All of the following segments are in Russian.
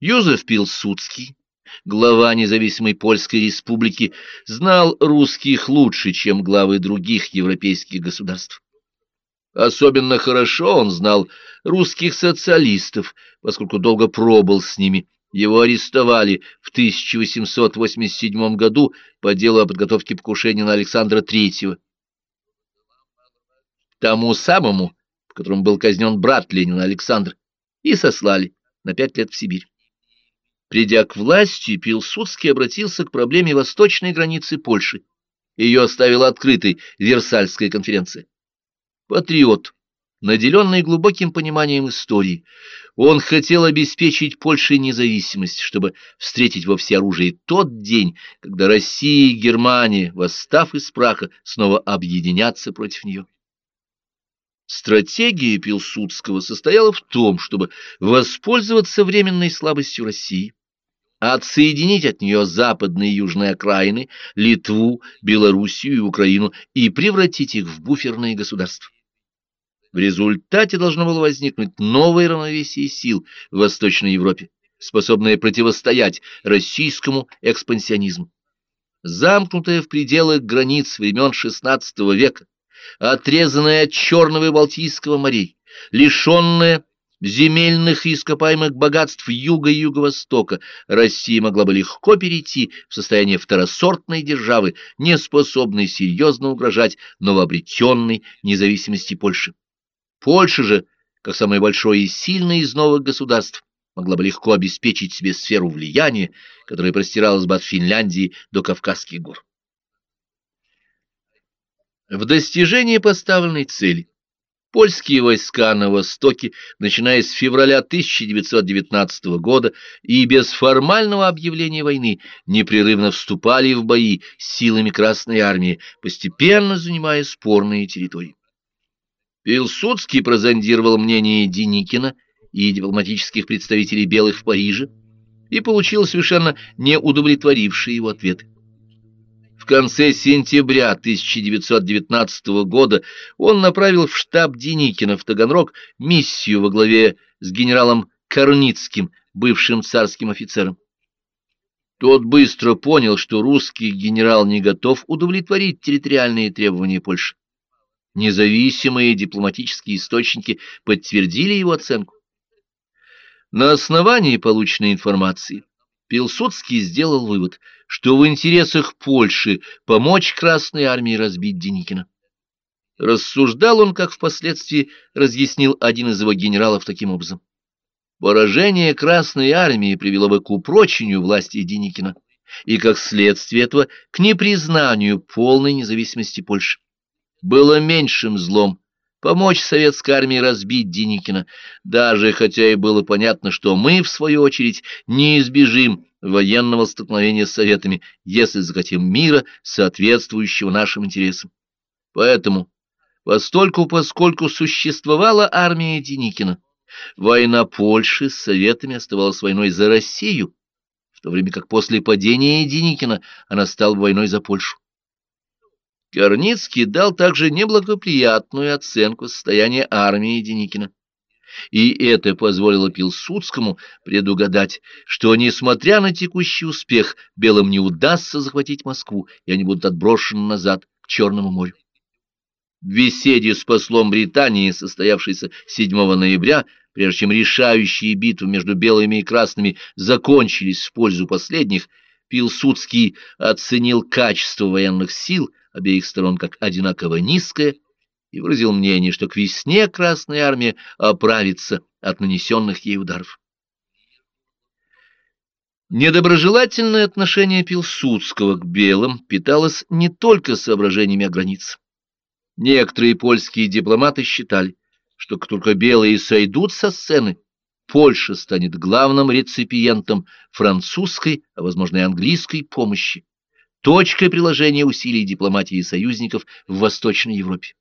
Юзеф Пилсудский, глава независимой Польской республики, знал русских лучше, чем главы других европейских государств. Особенно хорошо он знал русских социалистов, поскольку долго пробыл с ними. Его арестовали в 1887 году по делу о подготовке покушения на Александра III. Тому самому, в котором был казнен брат Ленина Александр, и сослали на пять лет в Сибирь. Придя к власти, Пилсудский обратился к проблеме восточной границы Польши. Ее оставила открытой Версальская конференция. Патриот, наделенный глубоким пониманием истории, он хотел обеспечить Польше независимость, чтобы встретить во всеоружии тот день, когда Россия и Германия, восстав из праха, снова объединятся против нее. Стратегия Пилсудского состояла в том, чтобы воспользоваться временной слабостью России, отсоединить от нее западные и южные окраины, Литву, Белоруссию и Украину и превратить их в буферные государства. В результате должно было возникнуть новое равновесие сил в Восточной Европе, способное противостоять российскому экспансионизму. Замкнутая в пределах границ времен XVI века, отрезанная от Черного и Балтийского морей, лишенная земельных и ископаемых богатств юга и юго-востока, Россия могла бы легко перейти в состояние второсортной державы, не способной серьезно угрожать новообретенной независимости Польши. Польша же, как самое большое и сильное из новых государств, могла бы легко обеспечить себе сферу влияния, которая простиралась бы от Финляндии до Кавказских гор. В достижении поставленной цели польские войска на Востоке, начиная с февраля 1919 года и без формального объявления войны, непрерывно вступали в бои с силами Красной Армии, постепенно занимая спорные территории. Пилсудский прозондировал мнение Деникина и дипломатических представителей белых в Париже и получил совершенно неудовлетворившие его ответы конце сентября 1919 года он направил в штаб Деникина в Таганрог миссию во главе с генералом Корницким, бывшим царским офицером. Тот быстро понял, что русский генерал не готов удовлетворить территориальные требования Польши. Независимые дипломатические источники подтвердили его оценку. На основании полученной информации Пилсудский сделал вывод, что в интересах Польши помочь Красной армии разбить Деникина. Рассуждал он, как впоследствии разъяснил один из его генералов таким образом. Поражение Красной армии привело бы к упрочению власти Деникина и, как следствие этого, к непризнанию полной независимости Польши. Было меньшим злом помочь советской армии разбить Деникина, даже хотя и было понятно, что мы, в свою очередь, не избежим военного столкновения с Советами, если захотим мира, соответствующего нашим интересам. Поэтому, постольку поскольку существовала армия Деникина, война Польши с Советами оставалась войной за Россию, в то время как после падения Деникина она стала войной за Польшу. Корницкий дал также неблагоприятную оценку состояния армии Деникина. И это позволило Пилсудскому предугадать, что, несмотря на текущий успех, белым не удастся захватить Москву, и они будут отброшены назад к Черному морю. В беседе с послом Британии, состоявшейся 7 ноября, прежде чем решающие битвы между белыми и красными закончились в пользу последних, Пилсудский оценил качество военных сил обеих сторон как одинаково низкое и выразил мнение, что к весне Красная Армия оправится от нанесенных ей ударов. Недоброжелательное отношение Пилсудского к белым питалось не только соображениями о границе. Некоторые польские дипломаты считали, что как только белые сойдут со сцены, Польша станет главным реципиентом французской, а возможно и английской помощи, точкой приложения усилий дипломатии союзников в Восточной Европе.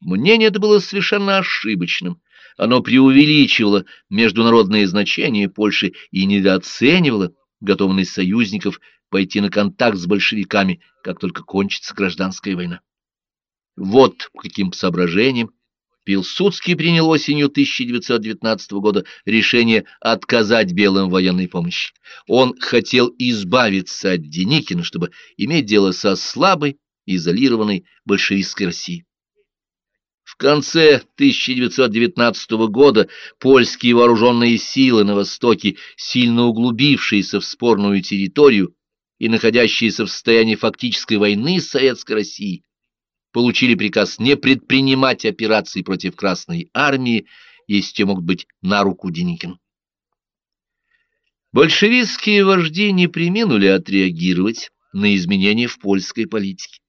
Мнение это было совершенно ошибочным. Оно преувеличивало международные значения Польши и недооценивало готовность союзников пойти на контакт с большевиками, как только кончится гражданская война. Вот каким соображениям Пилсудский принял осенью 1919 года решение отказать белым военной помощи. Он хотел избавиться от Деникина, чтобы иметь дело со слабой, изолированной большевистской Россией. В конце 1919 года польские вооруженные силы на Востоке, сильно углубившиеся в спорную территорию и находящиеся в состоянии фактической войны с Советской Россией, получили приказ не предпринимать операций против Красной Армии, если те могут быть на руку Деникину. Большевистские вожди не приминули отреагировать на изменения в польской политике.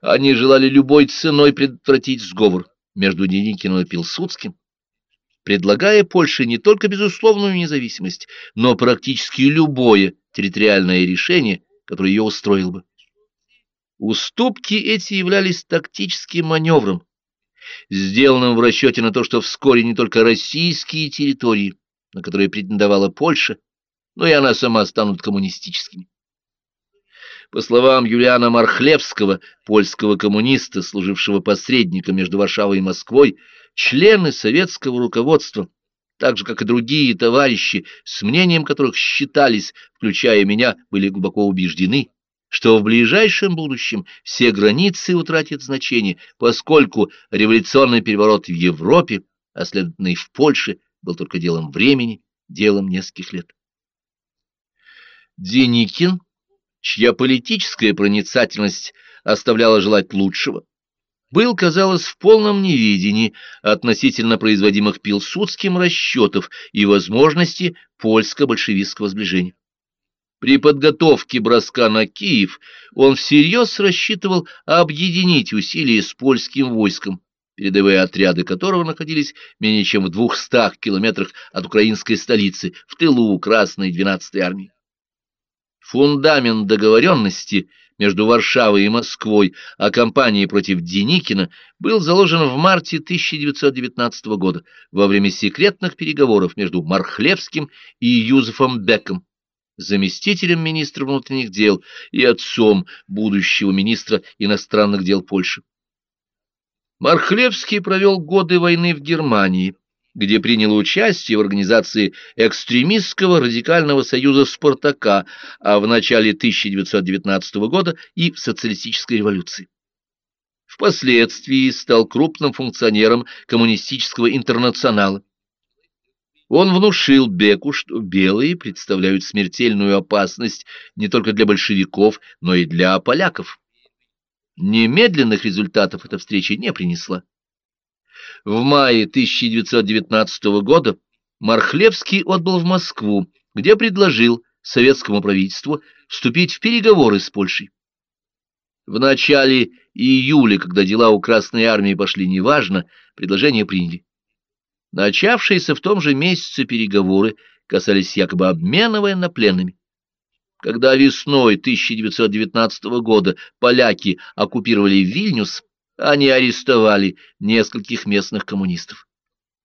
Они желали любой ценой предотвратить сговор между Деникиным и Пилсудским, предлагая Польше не только безусловную независимость, но практически любое территориальное решение, которое ее устроило бы. Уступки эти являлись тактическим маневром, сделанным в расчете на то, что вскоре не только российские территории, на которые претендовала Польша, но и она сама станут коммунистическими. По словам Юлиана Мархлевского, польского коммуниста, служившего посредником между Варшавой и Москвой, члены советского руководства, так же, как и другие товарищи, с мнением которых считались, включая меня, были глубоко убеждены, что в ближайшем будущем все границы утратят значение, поскольку революционный переворот в Европе, а следовательно и в Польше, был только делом времени, делом нескольких лет. Деникин чья политическая проницательность оставляла желать лучшего, был, казалось, в полном неведении относительно производимых Пилсудским расчетов и возможности польско-большевистского сближения. При подготовке броска на Киев он всерьез рассчитывал объединить усилия с польским войском, передовые отряды которого находились менее чем в двухстах километрах от украинской столицы, в тылу Красной 12-й армии. Фундамент договоренности между Варшавой и Москвой о кампании против Деникина был заложен в марте 1919 года во время секретных переговоров между Мархлевским и Юзефом Беком, заместителем министра внутренних дел и отцом будущего министра иностранных дел Польши. Мархлевский провел годы войны в Германии, где приняла участие в организации экстремистского радикального союза «Спартака», а в начале 1919 года и в социалистической революции. Впоследствии стал крупным функционером коммунистического интернационала. Он внушил Беку, что белые представляют смертельную опасность не только для большевиков, но и для поляков. Немедленных результатов эта встреча не принесла. В мае 1919 года Мархлевский отбыл в Москву, где предложил советскому правительству вступить в переговоры с Польшей. В начале июля, когда дела у Красной Армии пошли неважно, предложение приняли. Начавшиеся в том же месяце переговоры касались якобы обмена военнопленными. Когда весной 1919 года поляки оккупировали Вильнюс, они арестовали нескольких местных коммунистов.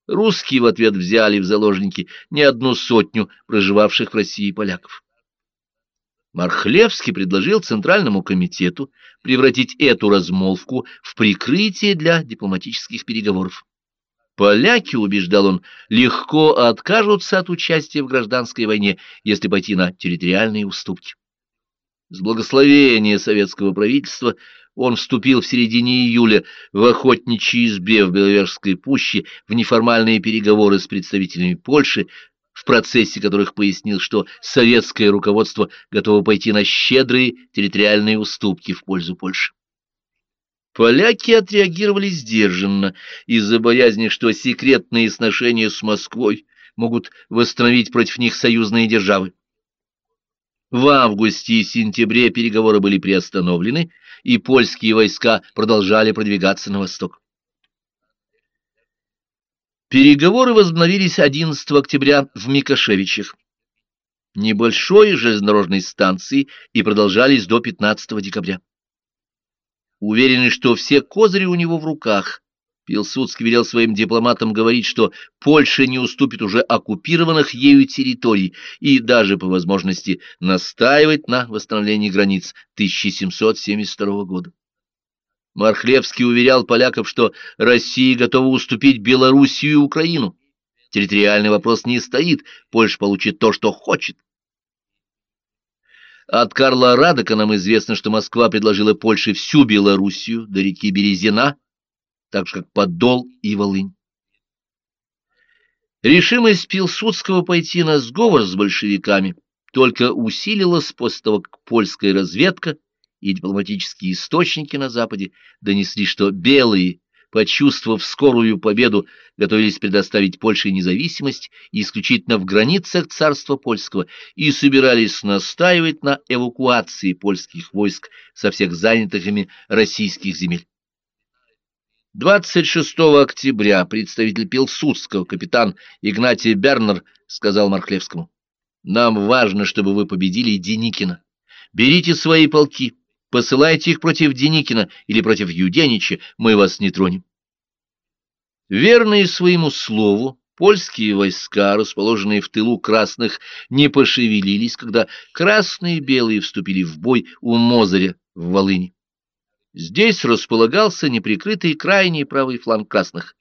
Русские в ответ взяли в заложники не одну сотню проживавших в России поляков. Мархлевский предложил Центральному комитету превратить эту размолвку в прикрытие для дипломатических переговоров. Поляки, убеждал он, легко откажутся от участия в гражданской войне, если пойти на территориальные уступки. С благословения советского правительства он вступил в середине июля в охотничьей избе в Беловежской пуще в неформальные переговоры с представителями Польши, в процессе которых пояснил, что советское руководство готово пойти на щедрые территориальные уступки в пользу Польши. Поляки отреагировали сдержанно из-за боязни, что секретные сношения с Москвой могут восстановить против них союзные державы. В августе и сентябре переговоры были приостановлены, и польские войска продолжали продвигаться на восток. Переговоры возобновились 11 октября в Микошевичах, небольшой железнодорожной станции, и продолжались до 15 декабря. Уверенный, что все козыри у него в руках, Пилсудский велел своим дипломатам говорить, что Польша не уступит уже оккупированных ею территорий и даже, по возможности, настаивать на восстановлении границ 1772 года. Мархлевский уверял поляков, что Россия готова уступить Белоруссию и Украину. Территориальный вопрос не стоит, Польша получит то, что хочет. От Карла Радока нам известно, что Москва предложила Польше всю Белоруссию до реки Березина, так же как Подол и Волынь. Решимость Пилсудского пойти на сговор с большевиками только усилилась после того, как польская разведка и дипломатические источники на Западе донесли, что белые почувствовав скорую победу, готовились предоставить Польше независимость исключительно в границах царства польского и собирались настаивать на эвакуации польских войск со всех занятых ими российских земель. 26 октября представитель Пилсудского капитан Игнатий Бернер сказал Мархлевскому, «Нам важно, чтобы вы победили Деникина. Берите свои полки, Посылайте их против Деникина или против Юденича, мы вас не тронем. Верные своему слову, польские войска, расположенные в тылу красных, не пошевелились, когда красные и белые вступили в бой у Мозыря в Волыни. Здесь располагался неприкрытый крайний правый фланг красных.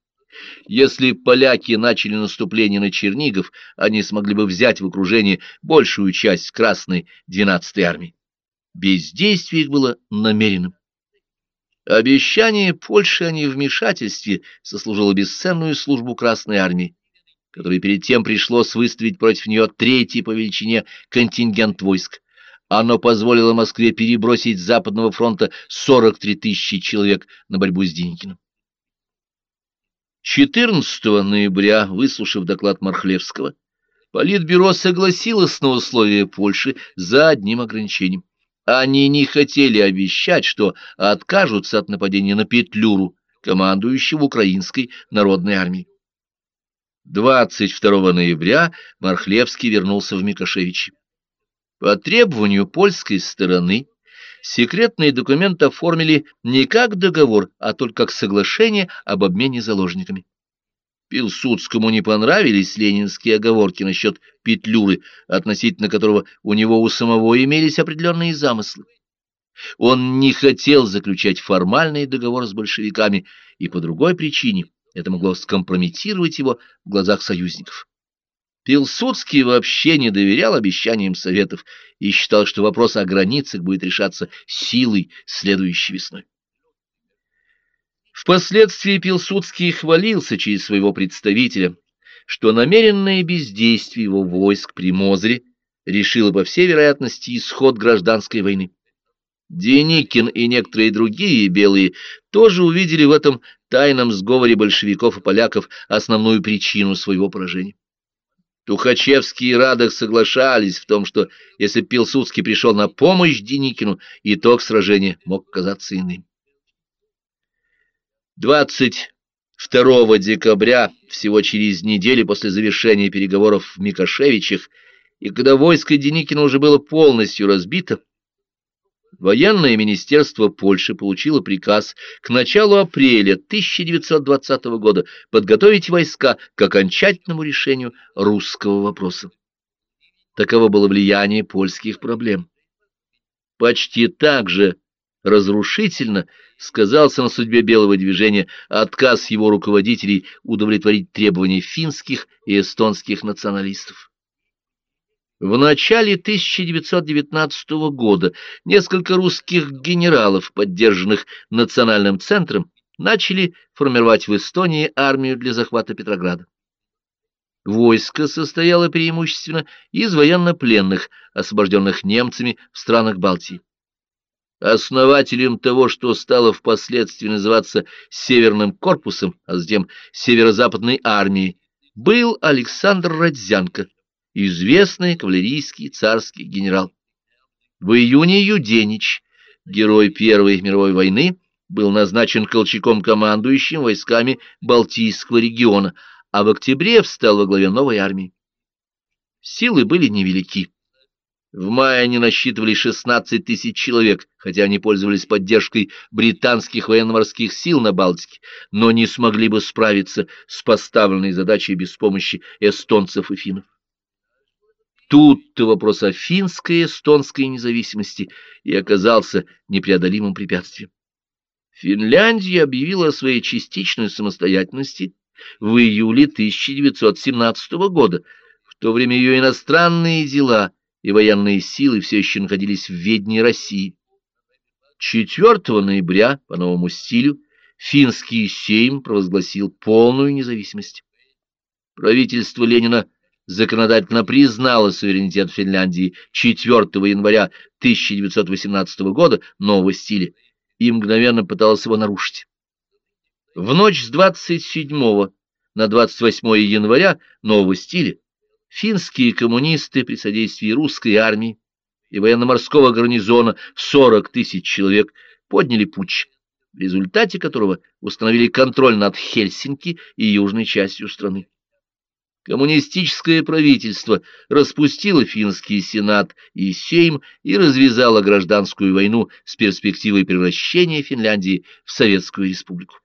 Если поляки начали наступление на Чернигов, они смогли бы взять в окружение большую часть Красной 12-й армии. Бездействие их было намеренным. Обещание Польши о невмешательстве сослужило бесценную службу Красной Армии, которой перед тем пришлось выставить против нее третий по величине контингент войск. Оно позволило Москве перебросить с Западного фронта 43 тысячи человек на борьбу с Деникиным. 14 ноября, выслушав доклад Мархлевского, Политбюро согласилось на условия Польши за одним ограничением. Они не хотели обещать, что откажутся от нападения на Петлюру, командующего Украинской народной армией. 22 ноября Мархлевский вернулся в Микошевичи. По требованию польской стороны секретные документы оформили не как договор, а только как соглашение об обмене заложниками. Пилсудскому не понравились ленинские оговорки насчет Петлюры, относительно которого у него у самого имелись определенные замыслы. Он не хотел заключать формальный договор с большевиками, и по другой причине это могло скомпрометировать его в глазах союзников. Пилсудский вообще не доверял обещаниям Советов и считал, что вопрос о границах будет решаться силой следующей весной. Впоследствии Пилсудский хвалился через своего представителя, что намеренное бездействие его войск при Мозыре решило, по всей вероятности, исход гражданской войны. Деникин и некоторые другие белые тоже увидели в этом тайном сговоре большевиков и поляков основную причину своего поражения. Тухачевский и Радах соглашались в том, что если Пилсудский пришел на помощь Деникину, итог сражения мог казаться иным. 22 декабря, всего через неделю после завершения переговоров в Микошевичах, и когда войско Деникина уже было полностью разбито, Военное министерство Польши получило приказ к началу апреля 1920 года подготовить войска к окончательному решению русского вопроса. Таково было влияние польских проблем. Почти так же разрушительно сказался на судьбе белого движения отказ его руководителей удовлетворить требования финских и эстонских националистов. В начале 1919 года несколько русских генералов, поддержанных национальным центром, начали формировать в Эстонии армию для захвата Петрограда. Войско состояло преимущественно из военнопленных, освобожденных немцами в странах Балтии. Основателем того, что стало впоследствии называться Северным корпусом, а затем Северо-Западной армией, был Александр Родзянко, известный кавалерийский царский генерал. В июне Юденич, герой Первой мировой войны, был назначен Колчаком-командующим войсками Балтийского региона, а в октябре встал во главе новой армии. Силы были невелики. В мае они насчитывали 16 тысяч человек, хотя они пользовались поддержкой британских военно-морских сил на Балтике, но не смогли бы справиться с поставленной задачей без помощи эстонцев и финнов. Тут-то вопрос о финской и эстонской независимости и оказался непреодолимым препятствием. Финляндия объявила о своей частичной самостоятельности в июле 1917 года. В то время ее иностранные дела и военные силы все еще находились в ведении России. 4 ноября по новому стилю финский сейм провозгласил полную независимость. Правительство Ленина законодательно признало суверенитет Финляндии 4 января 1918 года нового стиля и мгновенно пыталось его нарушить. В ночь с 27 на 28 января нового стиля финские коммунисты при содействии русской армии и военно-морского гарнизона в 40 тысяч человек подняли путч, в результате которого установили контроль над Хельсинки и южной частью страны. Коммунистическое правительство распустило финский сенат и сейм и развязало гражданскую войну с перспективой превращения Финляндии в Советскую республику.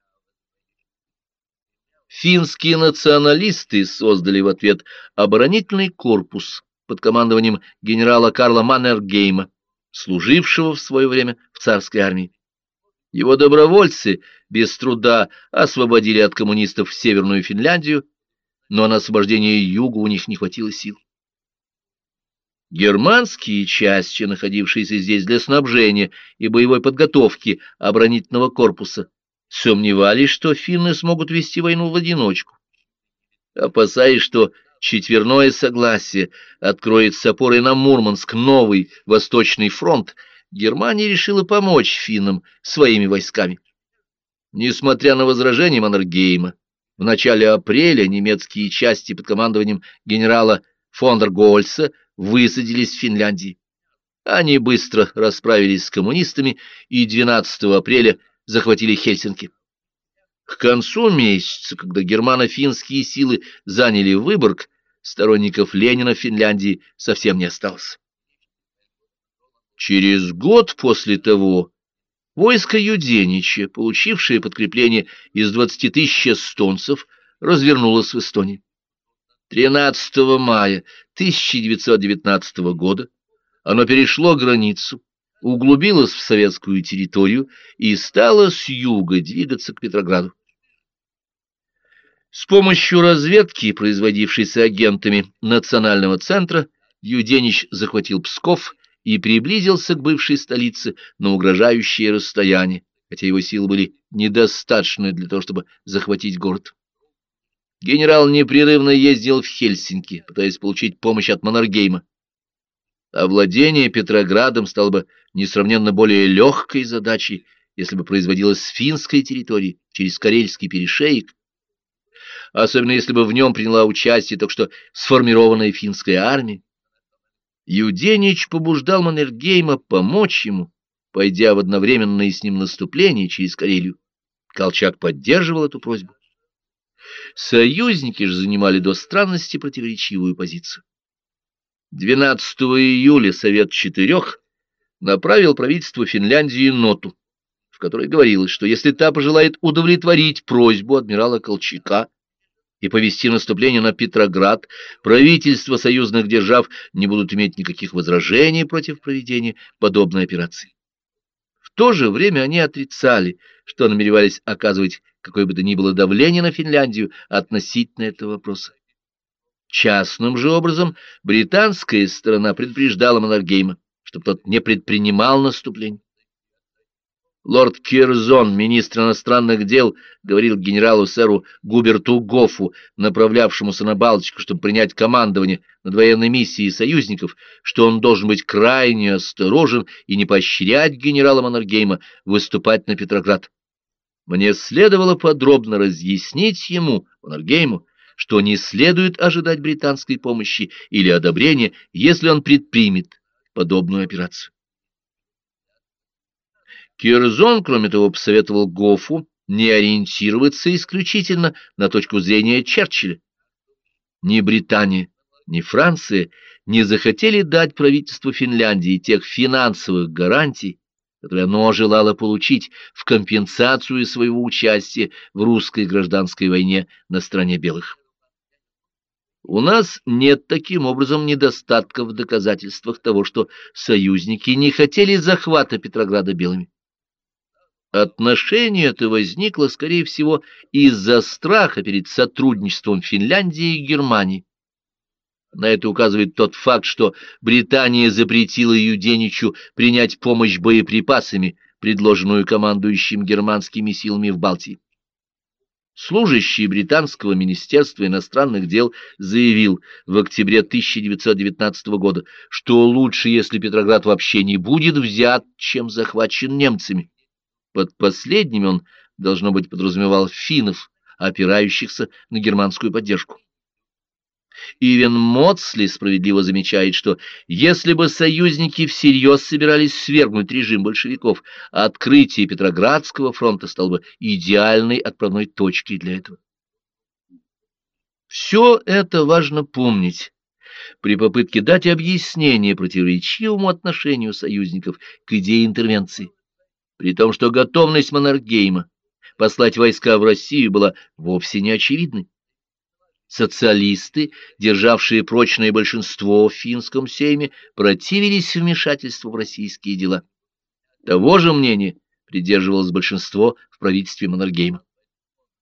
Финские националисты создали в ответ оборонительный корпус под командованием генерала Карла Маннергейма, служившего в свое время в царской армии. Его добровольцы без труда освободили от коммунистов Северную Финляндию, но на освобождение юга у них не хватило сил. Германские части, находившиеся здесь для снабжения и боевой подготовки оборонительного корпуса, сомневались, что финны смогут вести войну в одиночку. Опасаясь, что четверное согласие откроет с опорой на Мурманск новый Восточный фронт, Германия решила помочь финнам своими войсками. Несмотря на возражения Маннергейма, в начале апреля немецкие части под командованием генерала Фондергольца высадились в Финляндии. Они быстро расправились с коммунистами и 12 апреля захватили Хельсинки. К концу месяца, когда германо-финские силы заняли Выборг, сторонников Ленина в Финляндии совсем не осталось. Через год после того войско Юденича, получившее подкрепление из 20 тысяч эстонцев, развернулось в Эстонии. 13 мая 1919 года оно перешло границу, углубилась в советскую территорию и стала с юга двигаться к Петрограду. С помощью разведки, производившейся агентами Национального центра, Юденич захватил Псков и приблизился к бывшей столице на угрожающее расстояние, хотя его силы были недостаточны для того, чтобы захватить город. Генерал непрерывно ездил в Хельсинки, пытаясь получить помощь от Маннергейма. Овладение Петроградом стало бы несравненно более легкой задачей, если бы производилось с финской территории через Карельский перешеек, особенно если бы в нем приняла участие только что сформированная финская армия. Юденич побуждал Маннергейма помочь ему, пойдя в одновременное с ним наступление через Карелию. Колчак поддерживал эту просьбу. Союзники же занимали до странности противоречивую позицию. 12 июля Совет Четырех направил правительству Финляндии ноту, в которой говорилось, что если та пожелает удовлетворить просьбу адмирала Колчака и повести наступление на Петроград, правительства союзных держав не будут иметь никаких возражений против проведения подобной операции. В то же время они отрицали, что намеревались оказывать какое бы то ни было давление на Финляндию относительно этого вопроса. Частным же образом британская сторона предупреждала Маннергейма, чтобы тот не предпринимал наступление. Лорд Кирзон, министр иностранных дел, говорил генералу сэру Губерту Гофу, направлявшемуся на Балтику, чтобы принять командование над военной миссией союзников, что он должен быть крайне осторожен и не поощрять генерала Маннергейма выступать на Петроград. Мне следовало подробно разъяснить ему, Маннергейму, что не следует ожидать британской помощи или одобрения, если он предпримет подобную операцию. Кирзон, кроме того, посоветовал Гофу не ориентироваться исключительно на точку зрения Черчилля. Ни Британия, ни Франция не захотели дать правительству Финляндии тех финансовых гарантий, которые оно желало получить в компенсацию своего участия в русской гражданской войне на стороне белых. У нас нет таким образом недостатков в доказательствах того, что союзники не хотели захвата Петрограда белыми. Отношение это возникло, скорее всего, из-за страха перед сотрудничеством Финляндии и Германии. На это указывает тот факт, что Британия запретила Юденичу принять помощь боеприпасами, предложенную командующим германскими силами в Балтии. Служащий британского министерства иностранных дел заявил в октябре 1919 года, что лучше, если Петроград вообще не будет взят, чем захвачен немцами. Под последними он, должно быть, подразумевал финнов, опирающихся на германскую поддержку. Ивен Моцли справедливо замечает, что если бы союзники всерьез собирались свергнуть режим большевиков, открытие Петроградского фронта стало бы идеальной отправной точкой для этого. Все это важно помнить при попытке дать объяснение противоречивому отношению союзников к идее интервенции, при том, что готовность Маннергейма послать войска в Россию была вовсе не очевидной. Социалисты, державшие прочное большинство в финском сейме, противились вмешательству в российские дела. Того же мнения придерживалось большинство в правительстве Маннергейма.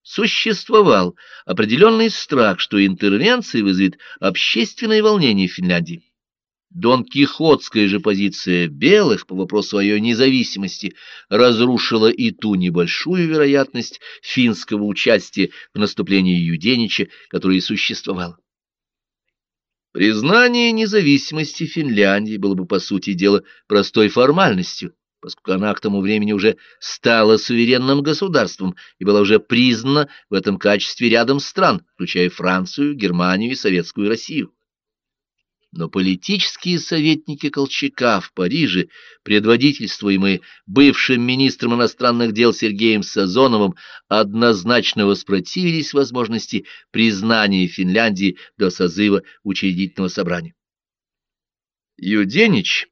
Существовал определенный страх, что интервенция вызовет общественное волнение в Финляндии. Дон Кихотская же позиция белых по вопросу о ее независимости разрушила и ту небольшую вероятность финского участия в наступлении Юденича, которая и существовала. Признание независимости Финляндии было бы, по сути дела, простой формальностью, поскольку она к тому времени уже стала суверенным государством и была уже признана в этом качестве рядом стран, включая Францию, Германию и Советскую Россию. Но политические советники Колчака в Париже, предводительствуемые бывшим министром иностранных дел Сергеем Сазоновым, однозначно воспротивились возможности признания Финляндии до созыва учредительного собрания. Юденич,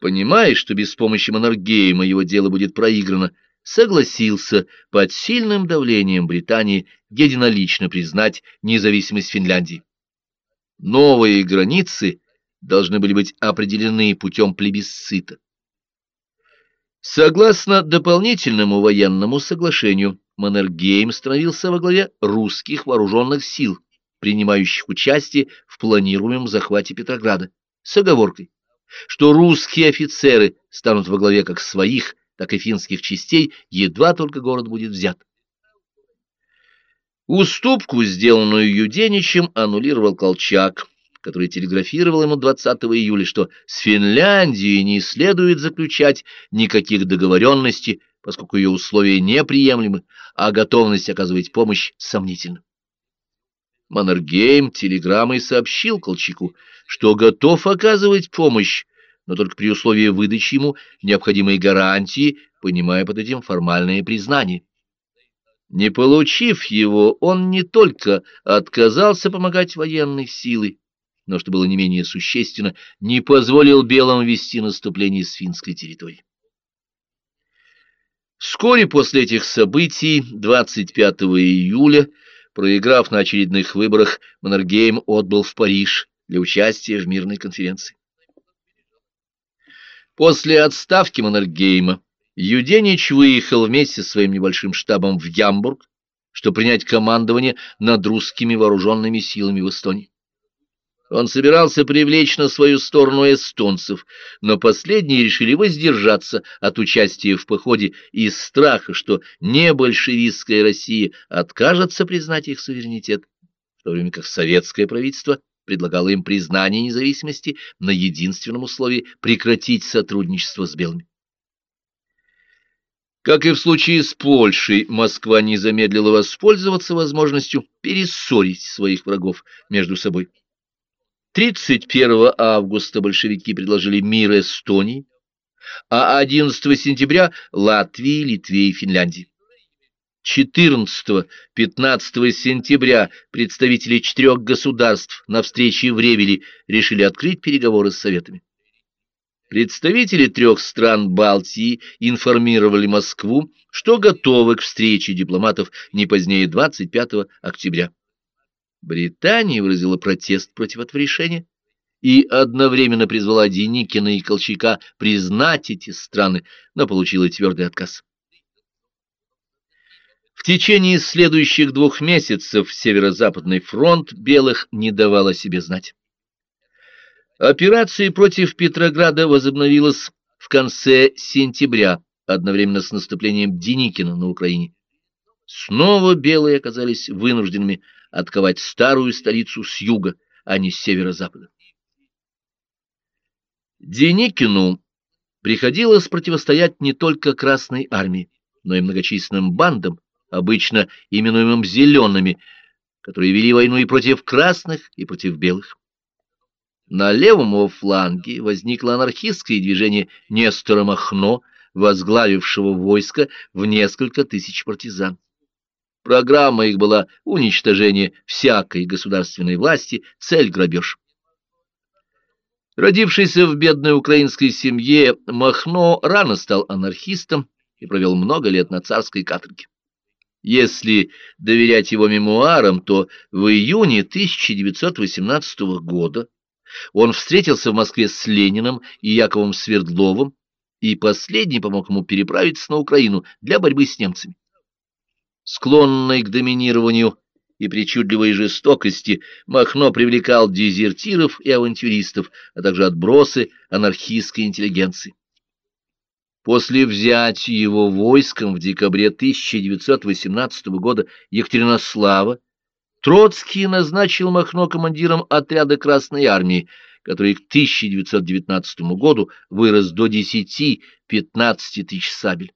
понимая, что без помощи Маннергейма его дело будет проиграно, согласился под сильным давлением Британии единолично признать независимость Финляндии. Новые границы должны были быть определены путем плебисцита. Согласно дополнительному военному соглашению, Маннергейм становился во главе русских вооруженных сил, принимающих участие в планируемом захвате Петрограда, с оговоркой, что русские офицеры станут во главе как своих, так и финских частей, едва только город будет взят. Уступку, сделанную Юденичем, аннулировал Колчак, который телеграфировал ему 20 июля, что с Финляндией не следует заключать никаких договоренностей, поскольку ее условия неприемлемы, а готовность оказывать помощь сомнительна. Маннергейм телеграммой сообщил Колчаку, что готов оказывать помощь, но только при условии выдачи ему необходимой гарантии, понимая под этим формальное признание. Не получив его, он не только отказался помогать военной силой, но, что было не менее существенно, не позволил белым вести наступление с финской территории. Вскоре после этих событий, 25 июля, проиграв на очередных выборах, Маннергейм отбыл в Париж для участия в мирной конференции. После отставки Маннергейма Юденич выехал вместе со своим небольшим штабом в Ямбург, чтобы принять командование над русскими вооруженными силами в Эстонии. Он собирался привлечь на свою сторону эстонцев, но последние решили воздержаться от участия в походе из страха, что не большевистская Россия откажется признать их суверенитет, в то время как советское правительство предлагало им признание независимости на единственном условии прекратить сотрудничество с белыми. Как и в случае с Польшей, Москва не замедлила воспользоваться возможностью перессорить своих врагов между собой. 31 августа большевики предложили мир Эстонии, а 11 сентября – Латвии, Литве и Финляндии. 14-15 сентября представители четырех государств на встрече в Ревеле решили открыть переговоры с Советами. Представители трех стран Балтии информировали Москву, что готовы к встрече дипломатов не позднее 25 октября. Британия выразила протест против этого решения и одновременно призвала Деникина и Колчака признать эти страны, но получила твердый отказ. В течение следующих двух месяцев Северо-Западный фронт белых не давал о себе знать. Операция против Петрограда возобновилась в конце сентября, одновременно с наступлением Деникина на Украине. Снова белые оказались вынужденными отковать старую столицу с юга, а не с северо-запада. Деникину приходилось противостоять не только Красной армии, но и многочисленным бандам, обычно именуемым «зелеными», которые вели войну и против красных, и против белых. На левом его фланге возникло анархистское движение Нестора Махно, возглавившего войско в несколько тысяч партизан. Программа их была уничтожение всякой государственной власти, цель грабеж. Родившийся в бедной украинской семье, Махно рано стал анархистом и провел много лет на царской каторге. Если доверять его мемуарам, то в июне 1918 года он встретился в Москве с Лениным и Яковом Свердловым, и последний помог ему переправиться на Украину для борьбы с немцами. Склонный к доминированию и причудливой жестокости, Махно привлекал дезертиров и авантюристов, а также отбросы анархистской интеллигенции. После взятия его войском в декабре 1918 года Екатеринослава Троцкий назначил Махно командиром отряда Красной Армии, который к 1919 году вырос до 10-15 тысяч сабель.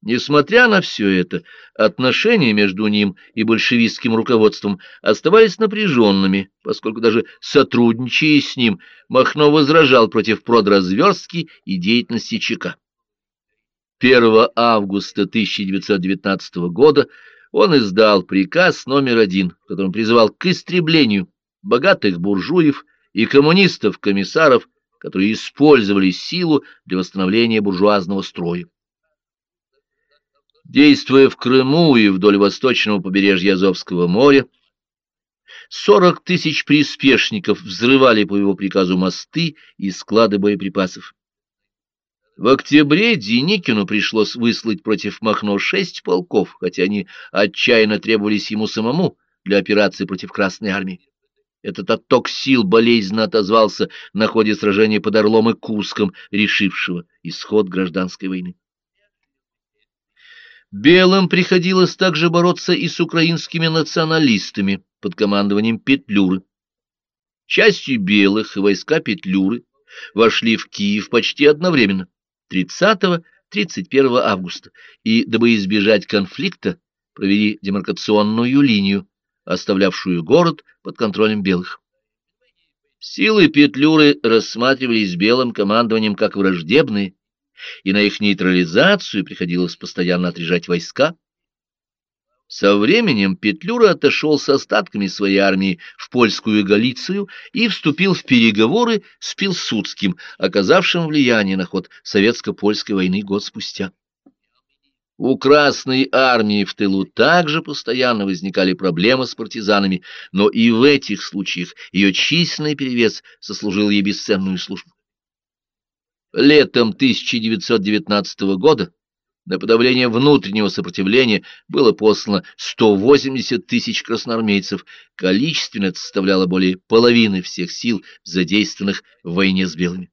Несмотря на все это, отношения между ним и большевистским руководством оставались напряженными, поскольку даже сотрудничая с ним, Махно возражал против продразверстки и деятельности ЧК. 1 августа 1919 года он издал приказ номер один, в котором призывал к истреблению богатых буржуев и коммунистов-комиссаров, которые использовали силу для восстановления буржуазного строя. Действуя в Крыму и вдоль восточного побережья Азовского моря, 40 тысяч приспешников взрывали по его приказу мосты и склады боеприпасов. В октябре Деникину пришлось выслать против Махно шесть полков, хотя они отчаянно требовались ему самому для операции против Красной армии. Этот отток сил болезненно отозвался на ходе сражения под Орлом и Куском, решившего исход гражданской войны. Белым приходилось также бороться и с украинскими националистами под командованием Петлюры. Частью белых и войска Петлюры вошли в Киев почти одновременно, 30-31 августа, и, дабы избежать конфликта, провели демаркационную линию, оставлявшую город под контролем белых. Силы Петлюры рассматривались белым командованием как враждебные, и на их нейтрализацию приходилось постоянно отряжать войска. Со временем Петлюра отошел с остатками своей армии польскую Галицию и вступил в переговоры с Пилсудским, оказавшим влияние на ход советско-польской войны год спустя. У Красной армии в тылу также постоянно возникали проблемы с партизанами, но и в этих случаях ее численный перевес сослужил ей бесценную службу. Летом 1919 года на подавление внутреннего сопротивления было послано 180 тысяч красноармейцев, количественно это составляло более половины всех сил, задействованных в войне с белыми.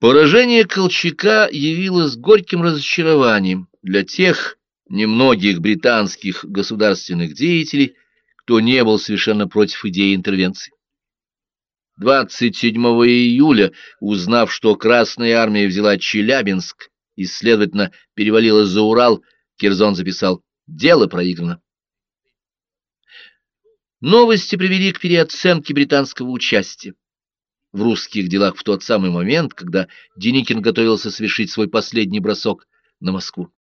Поражение Колчака явилось горьким разочарованием для тех немногих британских государственных деятелей, кто не был совершенно против идеи интервенции. 27 июля, узнав, что Красная армия взяла Челябинск и, следовательно, перевалила за Урал, Кирзон записал «Дело проиграно». Новости привели к переоценке британского участия в русских делах в тот самый момент, когда Деникин готовился совершить свой последний бросок на Москву.